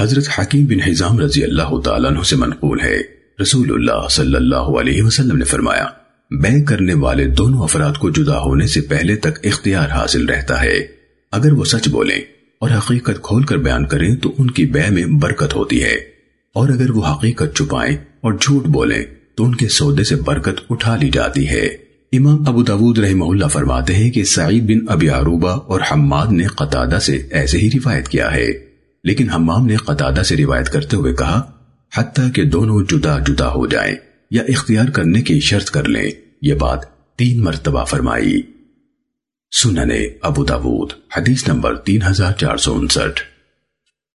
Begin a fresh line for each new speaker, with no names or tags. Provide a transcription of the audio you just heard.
حضرت حکیم بن حزام رضی اللہ تعالیٰ عنہ سے منقول ہے۔ رسول اللہ صلی اللہ علیہ وسلم نے فرمایا، بے کرنے والے دونوں افراد کو جدا ہونے سے پہلے تک اختیار حاصل رہتا ہے۔ اگر وہ سچ بولیں اور حقیقت کھول کر بیان کریں تو ان کی بے میں برکت ہوتی ہے۔ اور اگر وہ حقیقت چھپائیں اور جھوٹ بولیں تو ان کے سودے سے برکت اٹھا لی جاتی ہے۔ امام ابو داود رحمہ اللہ فرماتے ہیں کہ سعید بن ابی عروبہ اور حماد نے قطادہ لیکن حمام نے قطادہ سے روایت کرتے ہوئے کہا، حتیٰ کہ دونوں جدا جدا ہو جائیں یا اختیار کرنے کی شرط کر لیں۔ یہ بات تین مرتبہ فرمائی۔ سننے ابو داود، حدیث